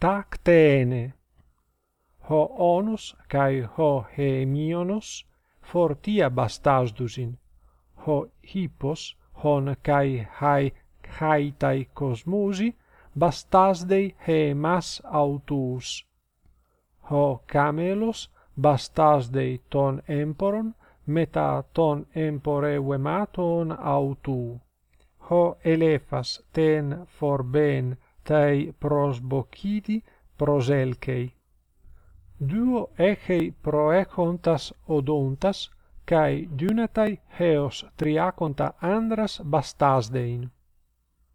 tactene. Ho onus kai ho hemionos fortia bastasdusin ho hippos hon kai hai haitai cosmusi bastasdei hemas autus. Ho camelos bastasdei ton emporon meta ton empore vematon autu. Ho elephas ten forben tai prosbocidi proselkei. Duo echei proechontas odontas, cae dynatai heos triaconta andras bastasdein.